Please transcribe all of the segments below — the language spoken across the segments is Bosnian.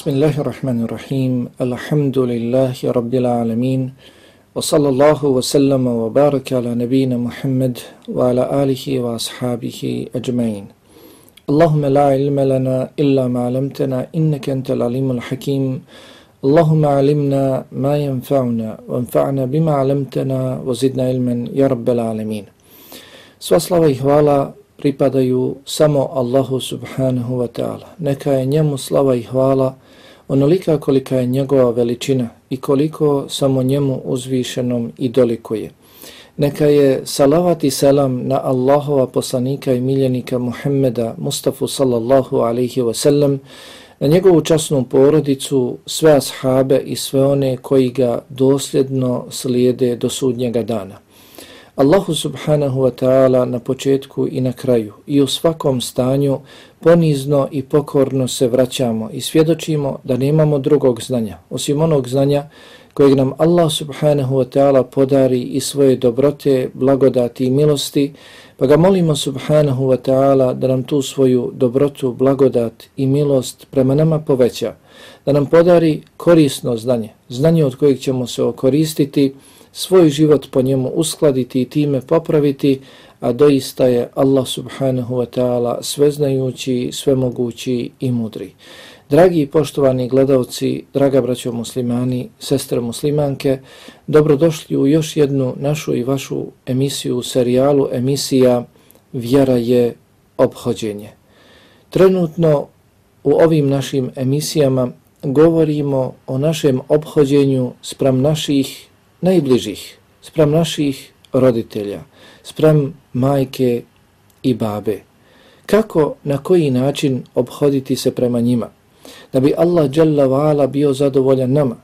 بسم الله الرحمن الرحيم الحمد لله رب العالمين وصلى الله وسلم وبارك على نبينا محمد وعلى آله وأصحابه أجمعين اللهم لا علم لنا إلا ما علمتنا إنك أنت العليم الحكيم اللهم علمنا ما ينفعنا وانفعنا بما علمتنا وزدنا علما يا رب العالمين Sva slava i hvala pripadaju samo Allahu subhanahu wa ta'ala. Neka je njemu slava i hvala onolika kolika je njegova veličina i koliko samo njemu uzvišenom i dolikuje. Neka je salavat i selam na Allahova poslanika i miljenika Muhammeda Mustafa sallallahu alaihi wa sallam, na njegovu časnu porodicu, sve ashabe i sve one koji ga dosljedno slijede do sudnjega dana. Allahu subhanahu wa ta'ala na početku i na kraju i u svakom stanju ponizno i pokorno se vraćamo i svjedočimo da nemamo drugog znanja, osim onog znanja kojeg nam Allah subhanahu wa ta'ala podari i svoje dobrote, blagodati i milosti, pa ga molimo subhanahu wa ta'ala da nam tu svoju dobrotu, blagodat i milost prema nama poveća, da nam podari korisno znanje, znanje od kojeg ćemo se okoristiti, svoj život po njemu uskladiti i time popraviti, a doista je Allah subhanahu wa ta'ala sveznajući, svemogući i mudri. Dragi i poštovani gledalci, draga braćo muslimani, sestre muslimanke, dobrodošli u još jednu našu i vašu emisiju, u serijalu emisija Vjera je obhođenje. Trenutno u ovim našim emisijama govorimo o našem obhođenju sprem naših najbližih, sprem naših roditelja, sprem majke i babe. Kako, na koji način obhoditi se prema njima? Da bi Allah Jalla bio zadovoljan nama,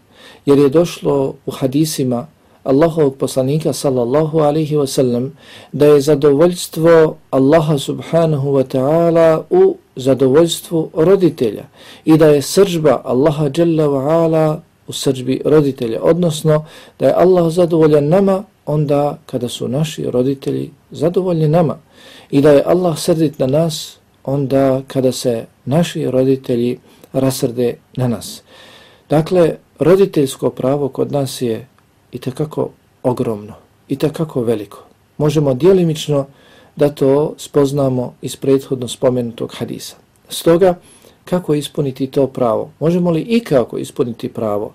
jer je došlo u hadisima Allahovog poslanika sallallahu alaihi wa sallam da je zadovoljstvo Allaha subhanahu wa ta'ala u zadovoljstvu roditelja i da je sržba Allaha Jalla wa'ala u srđbi roditelja, odnosno da je Allah zadovoljan nama onda kada su naši roditelji zadovoljni nama i da je Allah srdit na nas onda kada se naši roditelji rasrde na nas. Dakle, roditeljsko pravo kod nas je i takako ogromno, i takako veliko. Možemo dijelimično da to spoznamo iz prethodno spomenutog hadisa. Stoga, kako ispuniti to pravo? Možemo li i kako ispuniti pravo?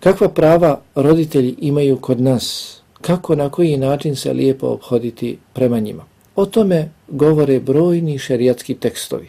Kakva prava roditelji imaju kod nas? Kako, na koji način se lijepo obhoditi prema njima? O tome govore brojni šerijatski tekstovi.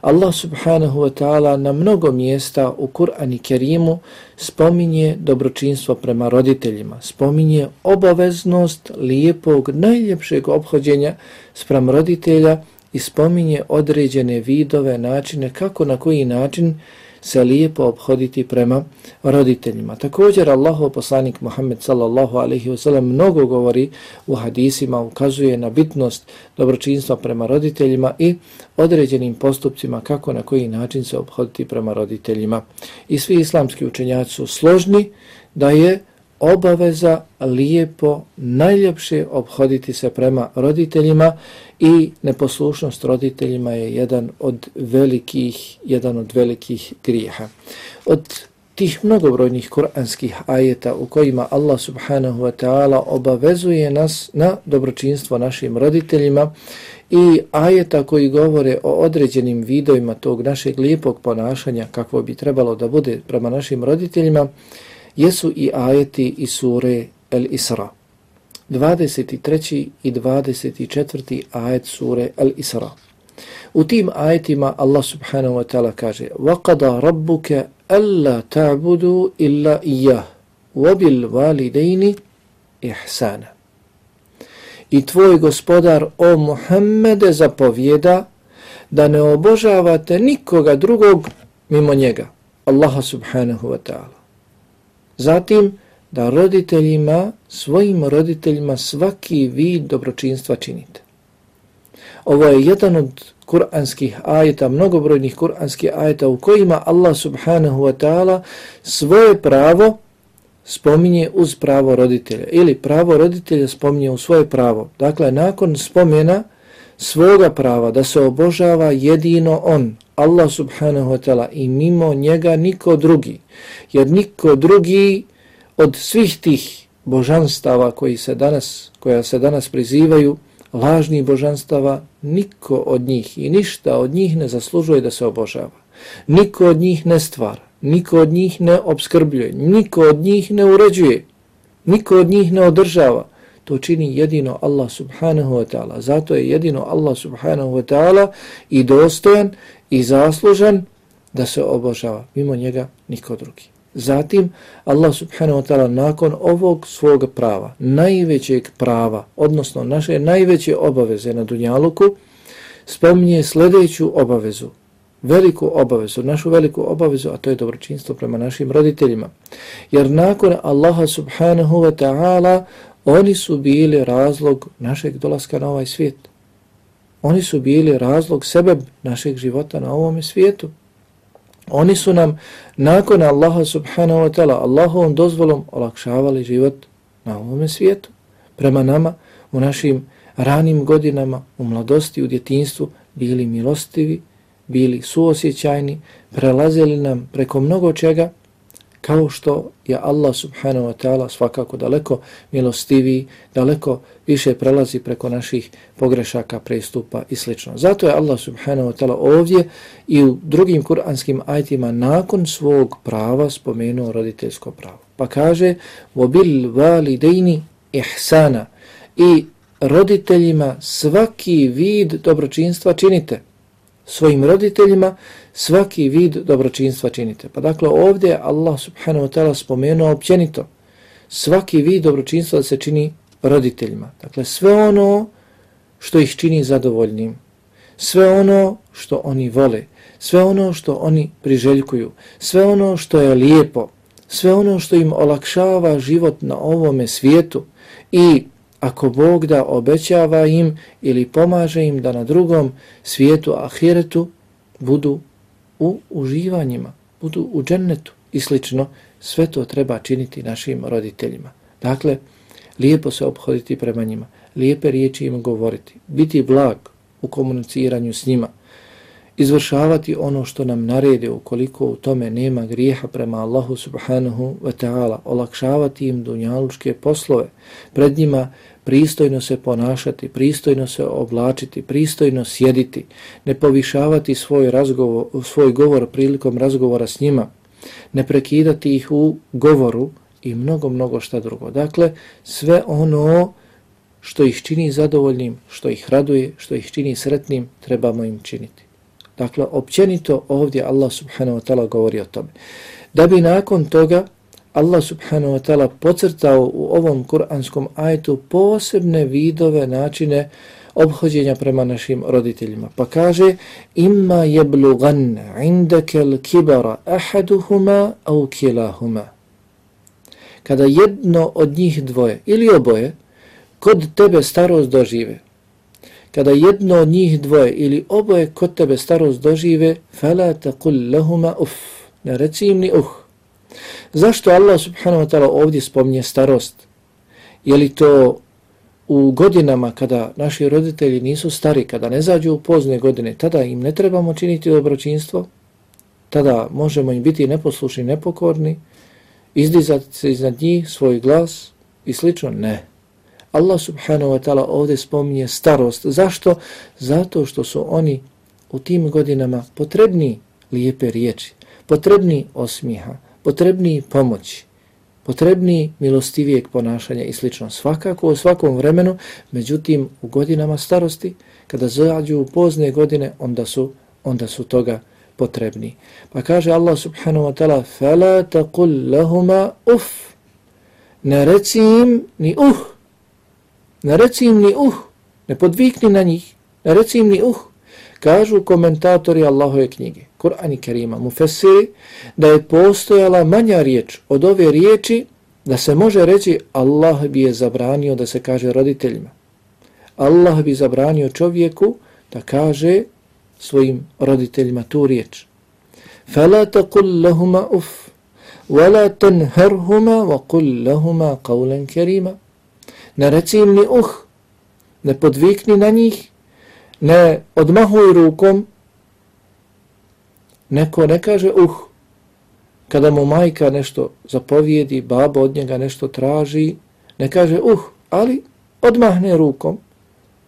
Allah subhanahu wa ta'ala na mnogo mjesta u Kur'an Kerimu spominje dobročinstvo prema roditeljima, spominje obaveznost lijepog, najljepšeg obhođenja sprem roditelja i spominje određene vidove, načine, kako na koji način se lijepo obhoditi prema roditeljima. Također Allahov poslanik Muhammed sallallahu alaihi wasallam mnogo govori u hadisima, ukazuje na bitnost dobročinstva prema roditeljima i određenim postupcima kako na koji način se obhoditi prema roditeljima. I svi islamski učenjaci su složni da je obaveza lijepo, najljepše obhoditi se prema roditeljima i neposlušnost roditeljima je jedan od velikih, jedan od velikih grijeha. Od tih mnogobrojnih kuranskih ajeta u kojima Allah subhanahu wa ta'ala obavezuje nas na dobročinstvo našim roditeljima i ajeta koji govore o određenim vidovima tog našeg lijepog ponašanja kakvo bi trebalo da bude prema našim roditeljima, jesu i ajeti iz sure El Isra. 23. i 24. ajet sure El Isra. U tim ajetima Allah subhanahu wa ta'ala kaže وَقَدَا رَبُّكَ أَلَّا تَعْبُدُوا إِلَّا إِيَّهُ وَبِالْوَالِدَيْنِ إِحْسَانَ I tvoj gospodar, o Muhammede, zapovjeda da ne obožavate nikoga drugog mimo njega, Allaha subhanahu wa ta'ala. Zatim, da roditeljima, svojim roditeljima svaki vid dobročinstva činite. Ovo je jedan od kuranskih ajeta, mnogobrojnih kuranskih ajeta u kojima Allah subhanahu wa ta'ala svoje pravo spominje uz pravo roditelja ili pravo roditelja spominje u svoje pravo. Dakle, nakon spomena svoga prava da se obožava jedino on, Allah subhanahu wa ta'ala i mimo njega niko drugi. Jer niko drugi od svih tih božanstava koji se danas, koja se danas prizivaju, lažnih božanstava, niko od njih i ništa od njih ne zaslužuje da se obožava. Niko od njih ne stvara, niko od njih ne obskrbljuje, niko od njih ne uređuje, niko od njih ne održava. To čini jedino Allah subhanahu wa ta'ala. Zato je jedino Allah subhanahu wa ta'ala i dostojan i zaslužan da se obožava. Mimo njega niko drugi. Zatim Allah subhanahu wa ta'ala nakon ovog svog prava, najvećeg prava, odnosno naše najveće obaveze na Dunjaluku, spominje sljedeću obavezu, veliku obavezu, našu veliku obavezu, a to je dobročinstvo prema našim roditeljima. Jer nakon Allaha subhanahu wa ta'ala oni su bili razlog našeg dolaska na ovaj svijet. Oni su bili razlog sebe našeg života na ovom svijetu. Oni su nam nakon Allaha subhanahu wa ta'ala Allahovom dozvolom olakšavali život na ovom svijetu. Prema nama u našim ranim godinama, u mladosti, u djetinstvu bili milostivi, bili suosjećajni, prelazili nam preko mnogo čega, kao što je Allah subhanahu wa ta'ala svakako daleko milostivi, daleko više prelazi preko naših pogrešaka, prestupa i sl. Zato je Allah subhanahu wa ta'ala ovdje i u drugim kuranskim ajtima nakon svog prava spomenuo roditeljsko pravo. Pa kaže وَبِلْ وَالِدَيْنِ إِحْسَانَ i roditeljima svaki vid dobročinstva činite svojim roditeljima svaki vid dobročinstva činite. Pa dakle ovdje Allah subhanahu wa ta'ala spomenuo općenito. Svaki vid dobročinstva da se čini roditeljima. Dakle sve ono što ih čini zadovoljnim, sve ono što oni vole, sve ono što oni priželjkuju, sve ono što je lijepo, sve ono što im olakšava život na ovome svijetu. I ako Bog da obećava im ili pomaže im da na drugom svijetu, ahiretu, budu u uživanjima, budu u džennetu i slično, sve to treba činiti našim roditeljima. Dakle, lijepo se obhoditi prema njima, lijepe riječi im govoriti, biti blag u komuniciranju s njima, izvršavati ono što nam narede ukoliko u tome nema grijeha prema Allahu subhanahu wa ta'ala, olakšavati im dunjalučke poslove, pred njima pristojno se ponašati, pristojno se oblačiti, pristojno sjediti, ne povišavati svoj, razgovor, svoj govor prilikom razgovora s njima, ne prekidati ih u govoru i mnogo, mnogo šta drugo. Dakle, sve ono što ih čini zadovoljnim, što ih raduje, što ih čini sretnim, trebamo im činiti. Dakle, općenito ovdje Allah subhanahu wa ta'ala govori o tome. Da bi nakon toga Allah subhanahu wa ta'ala pocrtao u ovom kuranskom ajetu posebne vidove, načine obhođenja prema našim roditeljima. Pa kaže, imma jeblugan indakel kibara ahaduhuma au kilahuma. Kada jedno od njih dvoje ili oboje kod tebe starost dožive, kada jedno od njih dvoje ili oboje kod tebe starost dožive, fala taqul lahuma uf, ne reci im ni uh. Zašto Allah subhanahu wa ta'ala ovdje spominje starost? Je li to u godinama kada naši roditelji nisu stari, kada ne zađu u pozne godine, tada im ne trebamo činiti dobročinstvo? Tada možemo im biti neposlušni, nepokorni, izdizati se iznad njih, svoj glas i slično? Ne. Allah subhanahu wa ta'ala ovdje spominje starost. Zašto? Zato što su oni u tim godinama potrebni lijepe riječi, potrebni osmiha, potrebni pomoći, potrebni milostivijeg ponašanja i slično. Svakako u svakom vremenu, međutim u godinama starosti, kada zađu u pozne godine, onda su, onda su toga potrebni. Pa kaže Allah subhanahu wa ta'ala فَلَا تَقُلْ لَهُمَا uf Ne reci im ni uh, ne reci im ni uh, ne podvikni na njih, ne reci im ni uh, kažu komentatori Allahove knjige, Kur'an i Kerima, Mufessiri, da je postojala manja riječ od ove riječi da se može reći Allah bi je zabranio da se kaže roditeljima. Allah bi zabranio čovjeku da kaže svojim roditeljima tu riječ. فَلَا تَقُلْ لَهُمَا أُفْ وَلَا تَنْهَرْهُمَا وَقُلْ لَهُمَا قَوْلًا كَرِيمًا Ne reci im ni uh, ne podvikni na njih, ne odmahuj rukom, Neko ne kaže uh, kada mu majka nešto zapovijedi, baba od njega nešto traži, ne kaže uh, ali odmahne rukom.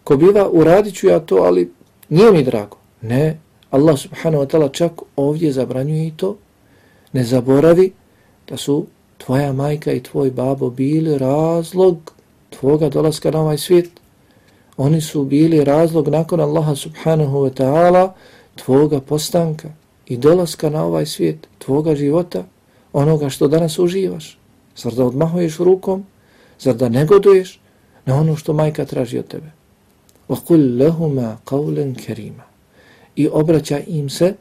Ko biva, uradit ću ja to, ali nije mi drago. Ne, Allah subhanahu wa ta'ala čak ovdje zabranjuje i to. Ne zaboravi da su tvoja majka i tvoj babo bili razlog tvoga dolaska na ovaj svijet. Oni su bili razlog nakon Allaha subhanahu wa ta'ala tvoga postanka i dolaska na ovaj svijet, tvoga života, onoga što danas uživaš. Zar da odmahuješ rukom? Zar da negoduješ na ono što majka traži od tebe? وَقُلْ لَهُمَا قَوْلًا كَرِيمًا I obraća im se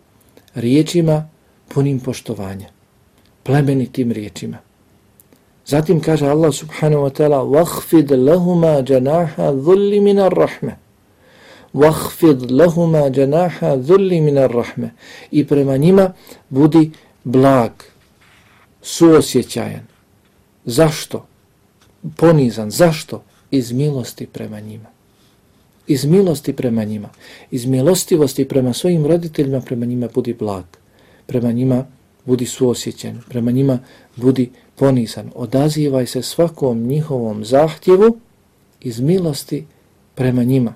riječima punim poštovanja, plemenitim riječima. Zatim kaže Allah subhanahu wa ta'ala وَخْفِدْ لَهُمَا جَنَاحَ ذُلِّ مِنَ الرَّحْمَةِ وَخْفِدْ لَهُمَا جَنَاحَ ذُلِّ مِنَ الرَّحْمَةِ I prema njima budi blag, suosjećajan. Zašto? Ponizan. Zašto? Iz milosti prema njima. Iz milosti prema njima. Iz milostivosti prema svojim roditeljima prema njima budi blag. Prema njima budi suosjećan. Prema njima budi ponizan. Odazivaj se svakom njihovom zahtjevu iz milosti prema njima.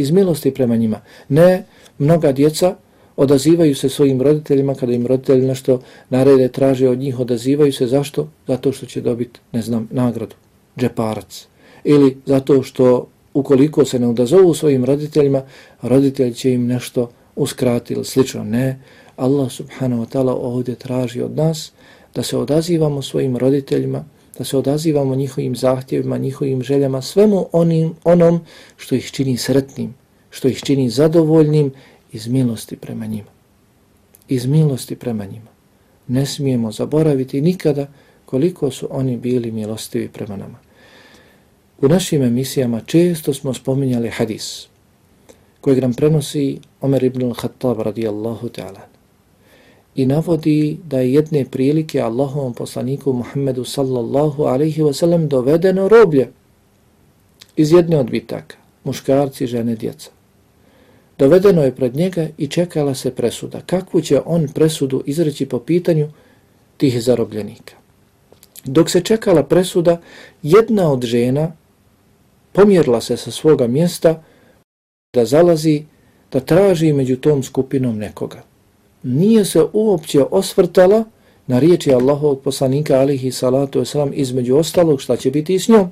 Iz milosti prema njima. Ne mnoga djeca odazivaju se svojim roditeljima kada im roditelji nešto narede, traže od njih, odazivaju se. Zašto? Zato što će dobiti, ne znam, nagradu, džeparac. Ili zato što ukoliko se ne odazovu svojim roditeljima, roditelj će im nešto uskratiti ili slično. Ne, Allah subhanahu wa ta'ala ovdje traži od nas da se odazivamo svojim roditeljima, da se odazivamo njihovim zahtjevima, njihovim željama, svemu onim, onom što ih čini sretnim, što ih čini zadovoljnim iz milosti prema njima. Iz milosti prema njima. Ne smijemo zaboraviti nikada koliko su oni bili milostivi prema nama. U našim emisijama često smo spominjali hadis kojeg nam prenosi Omer ibn al-Khattab radijallahu ta'ala i navodi da je jedne prilike Allahovom poslaniku Muhammedu sallallahu alaihi wasallam dovedeno roblje iz jedne od bitaka, muškarci, žene, djeca. Dovedeno je pred njega i čekala se presuda. Kakvu će on presudu izreći po pitanju tih zarobljenika? Dok se čekala presuda, jedna od žena pomjerla se sa svoga mjesta da zalazi, da traži među tom skupinom nekoga nije se uopće osvrtala na riječi Allahovog poslanika alihi salatu wasalam između ostalog šta će biti s njom.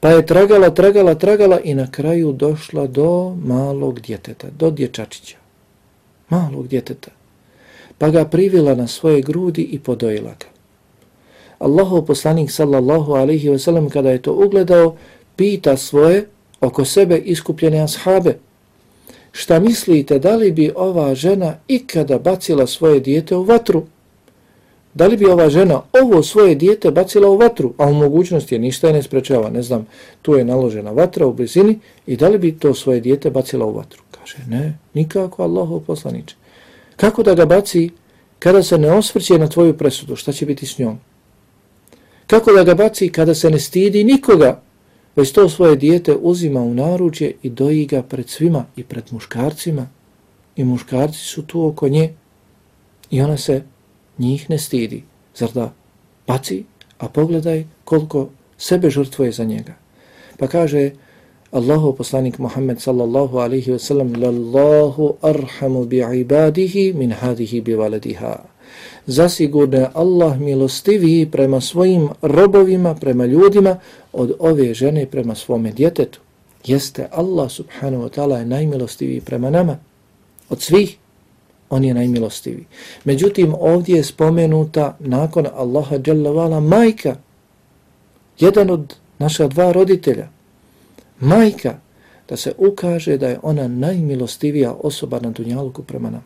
Pa je tragala, tragala, tragala i na kraju došla do malog djeteta, do dječačića. Malog djeteta. Pa ga privila na svoje grudi i podojila ga. Allahov poslanik sallallahu alaihi wasalam kada je to ugledao, pita svoje oko sebe iskupljene ashabe šta mislite, da li bi ova žena ikada bacila svoje dijete u vatru? Da li bi ova žena ovo svoje dijete bacila u vatru? A u mogućnosti je ništa je ne sprečava, ne znam, tu je naložena vatra u blizini i da li bi to svoje dijete bacila u vatru? Kaže, ne, nikako Allahov poslaniče. Kako da ga baci kada se ne osvrće na tvoju presudu? Šta će biti s njom? Kako da ga baci kada se ne stidi nikoga? Već to svoje dijete uzima u naručje i doji ga pred svima i pred muškarcima i muškarci su tu oko nje i ona se njih ne stidi. Zar da paci, a pogledaj koliko sebe žrtvuje za njega. Pa kaže Allahu poslanik Muhammed sallallahu alaihi wa sallam Lallahu arhamu bi ibadihi min hadihi bi valediha. zasigurno je Allah milostiviji prema svojim robovima, prema ljudima, od ove žene prema svome djetetu. Jeste Allah subhanahu wa ta'ala je najmilostiviji prema nama. Od svih, on je najmilostiviji. Međutim, ovdje je spomenuta nakon Allaha dželavala majka, jedan od naša dva roditelja, majka, da se ukaže da je ona najmilostivija osoba na dunjaluku prema nama.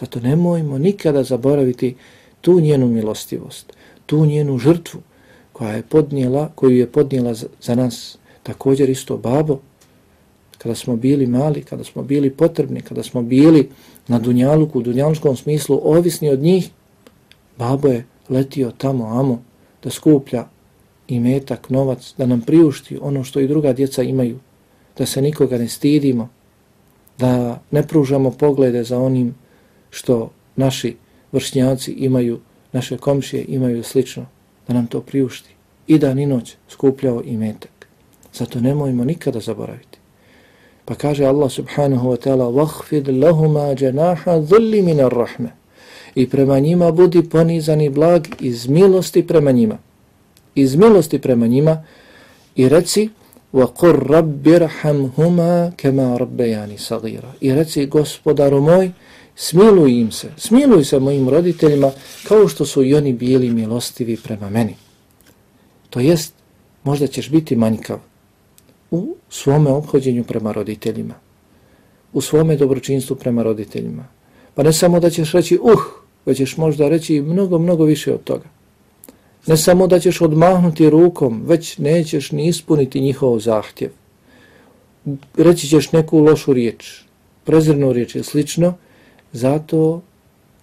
Zato nemojmo nikada zaboraviti tu njenu milostivost, tu njenu žrtvu koja je podnijela, koju je podnijela za, nas, također isto babo, kada smo bili mali, kada smo bili potrebni, kada smo bili na Dunjaluku, u dunjalučkom smislu, ovisni od njih, babo je letio tamo, amo, da skuplja i metak, novac, da nam priušti ono što i druga djeca imaju, da se nikoga ne stidimo, da ne pružamo poglede za onim što naši vršnjaci imaju, naše komšije imaju slično, da nam to priušti. I dan i noć skupljao i metak. Zato nemojmo nikada zaboraviti. Pa kaže Allah subhanahu wa ta'ala وَحْفِدْ لَهُمَا جَنَاحَ ذُلِّ مِنَ الرَّحْمَ I prema njima budi ponizani blag iz milosti prema njima. Iz milosti prema njima i reci وَقُرْ رَبِّ رَحَمْهُمَا كَمَا رَبَّيَانِ صَغِيرًا I reci gospodaru moj, smiluj im se, smiluj se mojim roditeljima kao što su i oni bili milostivi prema meni. To jest, možda ćeš biti manjkav u svome obhođenju prema roditeljima, u svome dobročinstvu prema roditeljima. Pa ne samo da ćeš reći uh, već ćeš možda reći mnogo, mnogo više od toga. Ne samo da ćeš odmahnuti rukom, već nećeš ni ispuniti njihov zahtjev. Reći ćeš neku lošu riječ, prezirnu riječ je slično, zato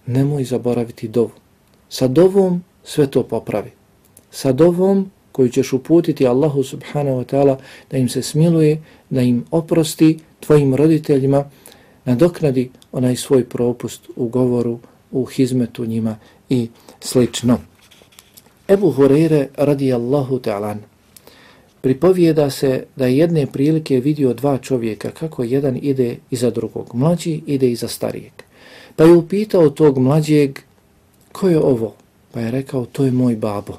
nemoj zaboraviti dovu. Sa dovom sve to popravi. Sa dovom koju ćeš uputiti Allahu subhanahu wa ta'ala da im se smiluje, da im oprosti tvojim roditeljima, nadoknadi onaj svoj propust u govoru, u hizmetu njima i slično. Ebu Hureyre radijallahu ta'alan pripovijeda se da je jedne prilike vidio dva čovjeka kako jedan ide iza drugog, mlađi ide iza starijeg. Pa je upitao tog mlađeg ko je ovo? Pa je rekao to je moj babo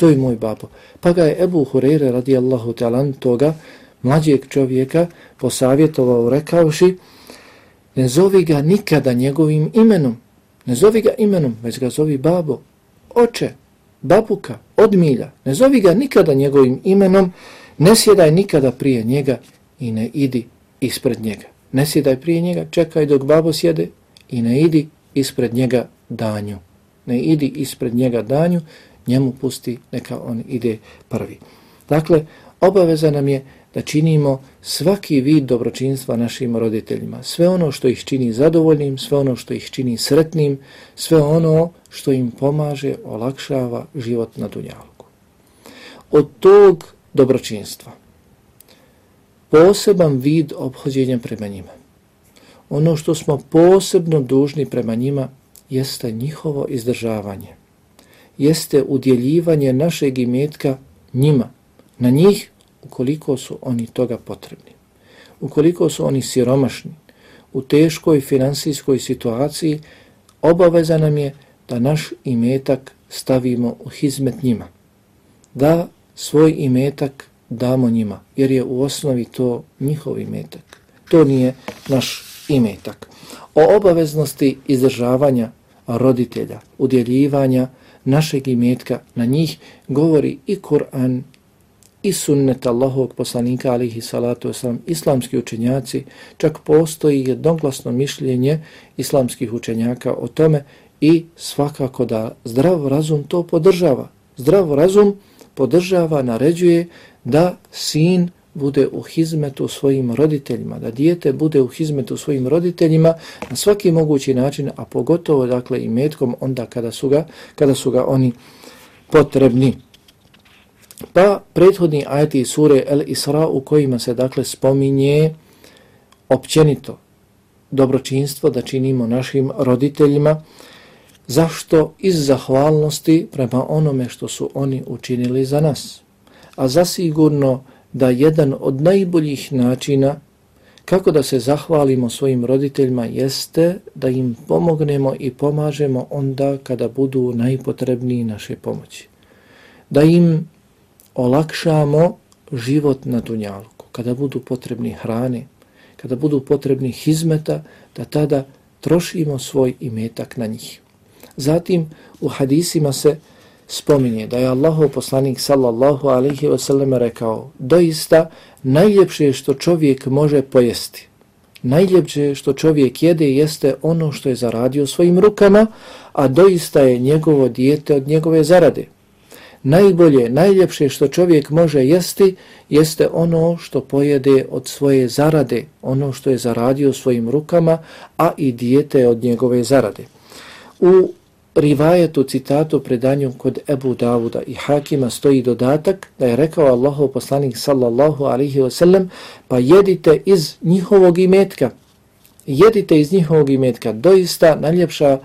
to je moj babo. Pa ga je Ebu Hureyre radijallahu talan toga, mlađeg čovjeka, posavjetovao rekavši, ne zovi ga nikada njegovim imenom, ne zovi ga imenom, već ga zovi babo, oče, babuka, odmilja, ne zovi ga nikada njegovim imenom, ne sjedaj nikada prije njega i ne idi ispred njega. Ne sjedaj prije njega, čekaj dok babo sjede i ne idi ispred njega danju. Ne idi ispred njega danju, njemu pusti, neka on ide prvi. Dakle, obaveza nam je da činimo svaki vid dobročinstva našim roditeljima. Sve ono što ih čini zadovoljnim, sve ono što ih čini sretnim, sve ono što im pomaže, olakšava život na dunjalku. Od tog dobročinstva poseban vid obhođenja prema njima. Ono što smo posebno dužni prema njima jeste njihovo izdržavanje jeste udjeljivanje našeg imetka njima, na njih ukoliko su oni toga potrebni. Ukoliko su oni siromašni, u teškoj finansijskoj situaciji, obaveza nam je da naš imetak stavimo u hizmet njima. Da svoj imetak damo njima, jer je u osnovi to njihov imetak. To nije naš imetak. O obaveznosti izdržavanja roditelja, udjeljivanja našeg imetka na njih govori i Kur'an i sunnet Allahovog poslanika alihi salatu wasalam, islamski učenjaci, čak postoji jednoglasno mišljenje islamskih učenjaka o tome i svakako da zdrav razum to podržava. Zdrav razum podržava, naređuje da sin bude u hizmetu svojim roditeljima, da dijete bude u hizmetu svojim roditeljima na svaki mogući način, a pogotovo dakle i metkom onda kada su ga, kada su ga oni potrebni. Pa prethodni ajeti sure El Isra u kojima se dakle spominje općenito dobročinstvo da činimo našim roditeljima, zašto iz zahvalnosti prema onome što su oni učinili za nas. A zasigurno da jedan od najboljih načina kako da se zahvalimo svojim roditeljima jeste da im pomognemo i pomažemo onda kada budu najpotrebniji naše pomoći. Da im olakšamo život na dunjalku, kada budu potrebni hrane, kada budu potrebni hizmeta, da tada trošimo svoj imetak na njih. Zatim u hadisima se spominje da je Allahov poslanik sallallahu alaihi wasallam rekao doista najljepše što čovjek može pojesti. Najljepše što čovjek jede jeste ono što je zaradio svojim rukama, a doista je njegovo dijete od njegove zarade. Najbolje, najljepše što čovjek može jesti jeste ono što pojede od svoje zarade, ono što je zaradio svojim rukama, a i dijete od njegove zarade. U rivajetu citatu predanju kod Ebu Davuda i Hakima stoji dodatak da je rekao Allahov poslanik sallallahu alihi wasallam pa jedite iz njihovog imetka jedite iz njihovog imetka. Doista najljepša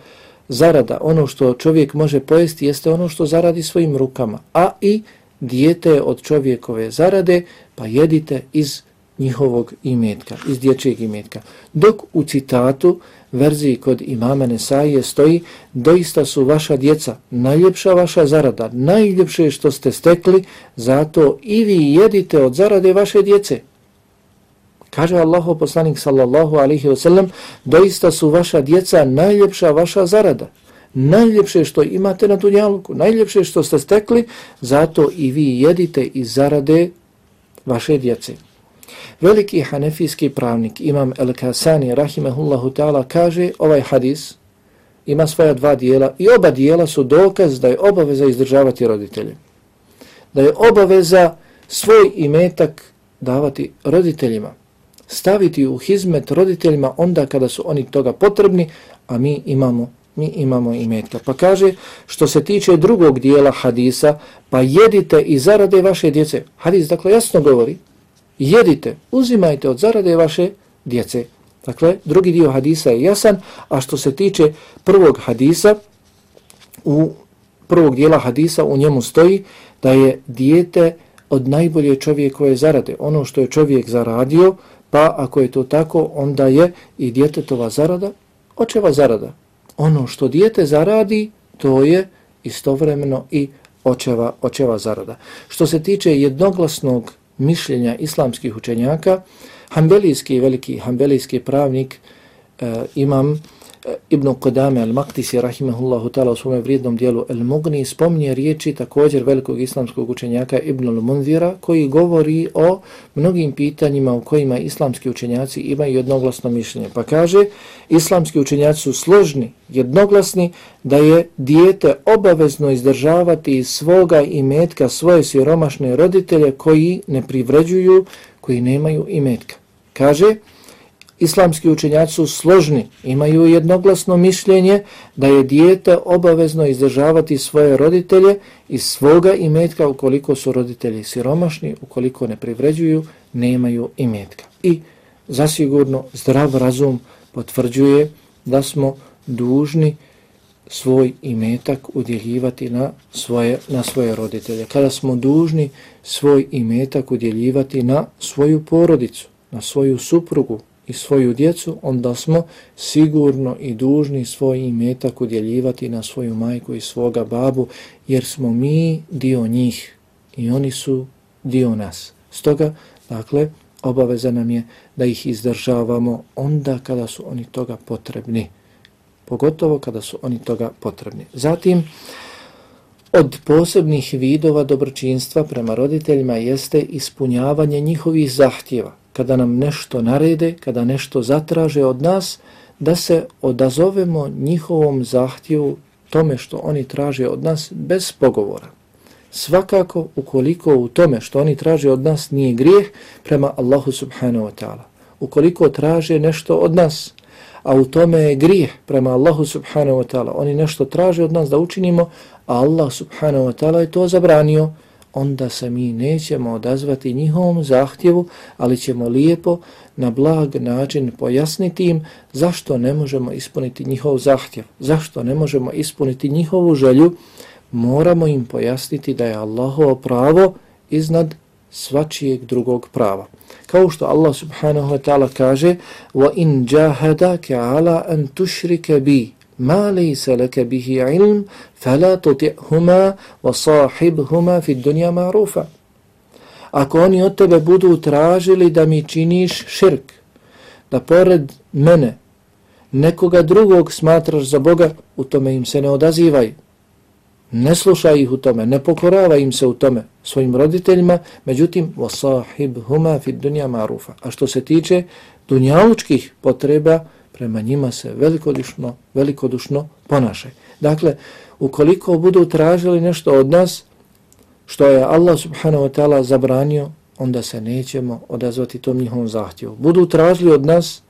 zarada, ono što čovjek može pojesti, jeste ono što zaradi svojim rukama. A i dijete od čovjekove zarade, pa jedite iz njihovog imetka, iz dječjeg imetka. Dok u citatu verziji kod imama Nesaije stoji doista su vaša djeca najljepša vaša zarada, najljepše što ste stekli, zato i vi jedite od zarade vaše djece. Kaže Allahu poslanik sallallahu alihi wasallam, doista su vaša djeca najljepša vaša zarada, najljepše što imate na dunjaluku, najljepše što ste stekli, zato i vi jedite iz zarade vaše djece. Veliki hanefijski pravnik Imam El-Kasani rahimehullahu ta'ala kaže ovaj hadis ima svoja dva dijela i oba dijela su dokaz da je obaveza izdržavati roditelje. Da je obaveza svoj imetak davati roditeljima. Staviti u hizmet roditeljima onda kada su oni toga potrebni, a mi imamo mi imamo imetka. Pa kaže, što se tiče drugog dijela hadisa, pa jedite i zarade vaše djece. Hadis dakle jasno govori, jedite, uzimajte od zarade vaše djece. Dakle, drugi dio hadisa je jasan, a što se tiče prvog hadisa, u prvog dijela hadisa u njemu stoji da je dijete od najbolje čovjekove zarade. Ono što je čovjek zaradio, pa ako je to tako, onda je i djetetova zarada, očeva zarada. Ono što dijete zaradi, to je istovremeno i očeva, očeva zarada. Što se tiče jednoglasnog mišljenja islamskih učenjaka, Hanbelijski veliki Hanbelijski pravnik e, imam Ibn Qudame al-Maktisi, rahimahullahu ta'ala u svome vrijednom dijelu al-Mugni spominje riječi također velikog islamskog učenjaka Ibn al-Munzira koji govori o mnogim pitanjima u kojima islamski učenjaci imaju jednoglasno mišljenje. Pa kaže, islamski učenjaci su složni, jednoglasni da je dijete obavezno izdržavati iz svoga imetka svoje siromašne roditelje koji ne privređuju, koji nemaju imetka. Kaže, islamski učenjaci su složni, imaju jednoglasno mišljenje da je dijete obavezno izdržavati svoje roditelje iz svoga imetka ukoliko su roditelji siromašni, ukoliko ne privređuju, nemaju imetka. I zasigurno zdrav razum potvrđuje da smo dužni svoj imetak udjeljivati na svoje, na svoje roditelje. Kada smo dužni svoj imetak udjeljivati na svoju porodicu, na svoju suprugu, i svoju djecu, onda smo sigurno i dužni svoj imetak udjeljivati na svoju majku i svoga babu, jer smo mi dio njih i oni su dio nas. Stoga, dakle, obaveza nam je da ih izdržavamo onda kada su oni toga potrebni. Pogotovo kada su oni toga potrebni. Zatim, od posebnih vidova dobročinstva prema roditeljima jeste ispunjavanje njihovih zahtjeva kada nam nešto narede, kada nešto zatraže od nas, da se odazovemo njihovom zahtjevu tome što oni traže od nas bez pogovora. Svakako, ukoliko u tome što oni traže od nas nije grijeh prema Allahu subhanahu wa ta'ala. Ukoliko traže nešto od nas, a u tome je grijeh prema Allahu subhanahu wa ta'ala, oni nešto traže od nas da učinimo, a Allah subhanahu wa ta'ala je to zabranio, onda se mi nećemo odazvati njihovom zahtjevu, ali ćemo lijepo na blag način pojasniti im zašto ne možemo ispuniti njihov zahtjev, zašto ne možemo ispuniti njihovu želju, moramo im pojasniti da je Allahovo pravo iznad svačijeg drugog prava. Kao što Allah subhanahu wa ta'ala kaže وَإِنْ جَاهَدَكَ عَلَىٰ أَنْ تُشْرِكَ بِي ma laysa laka bihi ilm fala tuti'huma wa sahibhuma fi dunya ma'rufa ako oni od tebe budu tražili da mi činiš širk da pored mene nekoga drugog smatraš za Boga u tome im se ne odazivaj ne slušaj ih u tome ne pokorava im se u tome svojim roditeljima međutim وَصَاحِبْ هُمَا fi dunja ma'rufa a što se tiče dunjalučkih potreba prema njima se velikodušno, velikodušno ponašaj. Dakle, ukoliko budu tražili nešto od nas, što je Allah subhanahu wa ta'ala zabranio, onda se nećemo odazvati tom njihovom zahtjevu. Budu tražili od nas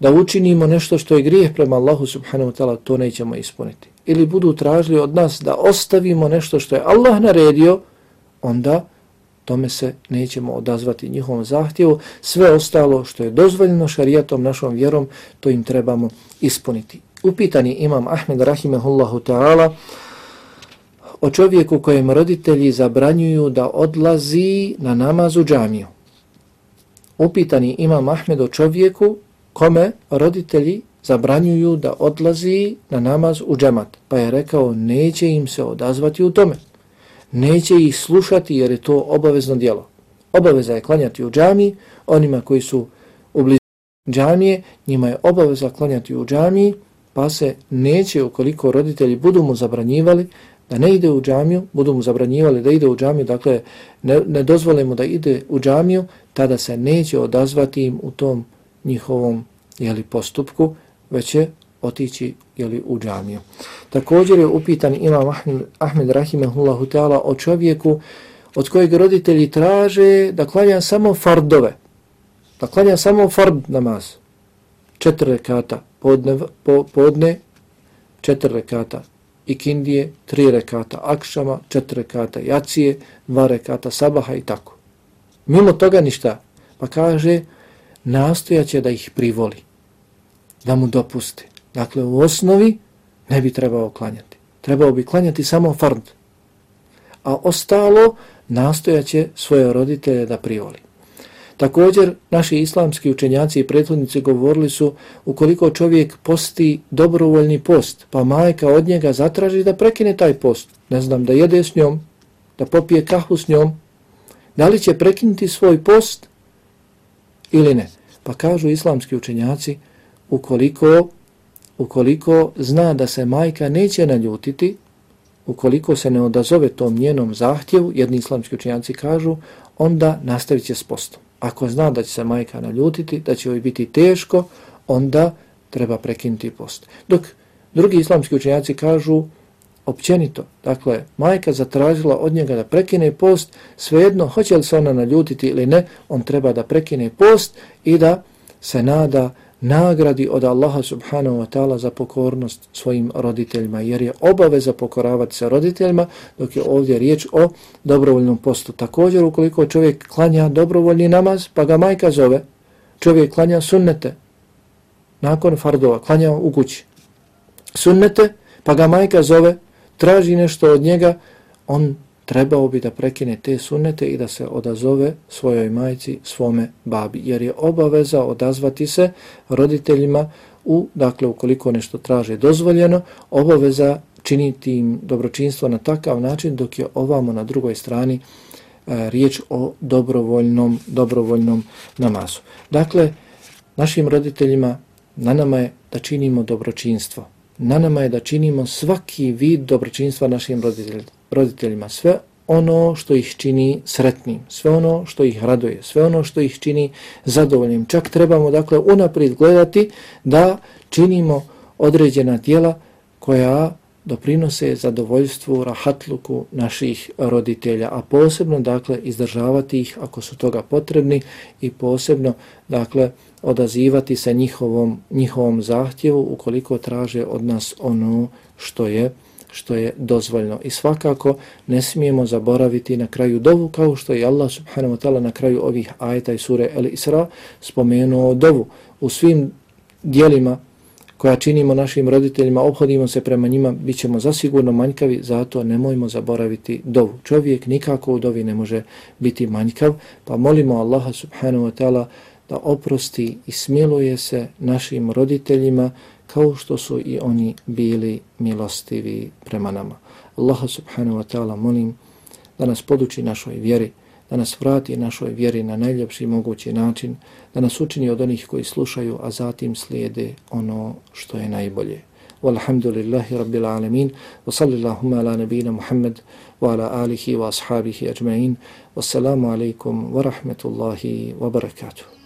da učinimo nešto što je grijeh prema Allahu subhanahu wa ta'ala, to nećemo ispuniti. Ili budu tražili od nas da ostavimo nešto što je Allah naredio, onda tome se nećemo odazvati njihovom zahtjevu. Sve ostalo što je dozvoljeno šarijatom, našom vjerom, to im trebamo ispuniti. Upitani imam Ahmed Rahimehullahu ta'ala o čovjeku kojem roditelji zabranjuju da odlazi na namaz u džamiju. Upitani imam Ahmed o čovjeku kome roditelji zabranjuju da odlazi na namaz u džemat. Pa je rekao, neće im se odazvati u tome. Neće ih slušati jer je to obavezno dijelo. Obaveza je klanjati u džami, onima koji su u blizu džamije, njima je obaveza klanjati u džamiji, pa se neće, ukoliko roditelji budu mu zabranjivali da ne ide u džamiju, budu mu zabranjivali da ide u džamiju, dakle ne, ne dozvole mu da ide u džamiju, tada se neće odazvati im u tom njihovom jeli, postupku, već će otići jeli, u džamiju. Također je upitan imam Ahmed, Ahmed Rahimehullahu Teala o čovjeku od kojeg roditelji traže da klanja samo fardove, da klanja samo fard namaz, četiri rekata podne, po, podne četiri rekata ikindije, tri rekata akšama, četiri rekata jacije, dva rekata sabaha i tako. Mimo toga ništa. Pa kaže, nastojaće da ih privoli da mu dopusti. Dakle, u osnovi ne bi trebao klanjati. Trebao bi klanjati samo fard. A ostalo nastojaće svoje roditelje da privoli. Također, naši islamski učenjaci i prethodnici govorili su ukoliko čovjek posti dobrovoljni post, pa majka od njega zatraži da prekine taj post, ne znam, da jede s njom, da popije kahu s njom, da li će prekinuti svoj post ili ne? Pa kažu islamski učenjaci, ukoliko, ukoliko zna da se majka neće naljutiti, ukoliko se ne odazove tom njenom zahtjevu, jedni islamski učenjaci kažu, onda nastavit će s postom. Ako zna da će se majka naljutiti, da će joj biti teško, onda treba prekinuti post. Dok drugi islamski učenjaci kažu, općenito, dakle, majka zatražila od njega da prekine post, svejedno, hoće li se ona naljutiti ili ne, on treba da prekine post i da se nada nagradi od Allaha subhanahu wa ta'ala za pokornost svojim roditeljima, jer je obaveza pokoravati se roditeljima, dok je ovdje riječ o dobrovoljnom postu. Također, ukoliko čovjek klanja dobrovoljni namaz, pa ga majka zove, čovjek klanja sunnete, nakon fardova, klanja u kući. Sunnete, pa ga majka zove, traži nešto od njega, on trebao bi da prekine te sunnete i da se odazove svojoj majci, svome babi. Jer je obaveza odazvati se roditeljima u, dakle, ukoliko nešto traže dozvoljeno, obaveza činiti im dobročinstvo na takav način dok je ovamo na drugoj strani e, riječ o dobrovoljnom, dobrovoljnom namazu. Dakle, našim roditeljima na nama je da činimo dobročinstvo. Na nama je da činimo svaki vid dobročinstva našim roditeljima roditeljima sve ono što ih čini sretnim, sve ono što ih raduje, sve ono što ih čini zadovoljnim. Čak trebamo dakle unaprijed gledati da činimo određena tijela koja doprinose zadovoljstvu, rahatluku naših roditelja, a posebno dakle izdržavati ih ako su toga potrebni i posebno dakle odazivati se njihovom, njihovom zahtjevu ukoliko traže od nas ono što je što je dozvoljno. I svakako ne smijemo zaboraviti na kraju dovu kao što je Allah subhanahu wa ta'ala na kraju ovih ajeta i sure El Isra spomenuo dovu. U svim dijelima koja činimo našim roditeljima, obhodimo se prema njima, bit ćemo zasigurno manjkavi, zato nemojmo zaboraviti dovu. Čovjek nikako u dovi ne može biti manjkav, pa molimo Allaha subhanahu wa ta'ala da oprosti i smiluje se našim roditeljima, kao što su i oni bili milostivi prema nama. Allaha subhanahu wa ta'ala molim da nas poduči našoj vjeri, da nas vrati našoj vjeri na najljepši mogući način, da nas učini od onih koji slušaju, a zatim slijede ono što je najbolje. Walhamdulillahi rabbil alamin, wa sallillahumma ala nabina Muhammad, wa ala alihi wa ashabihi ajma'in, wassalamu alaikum wa rahmetullahi wa barakatuh.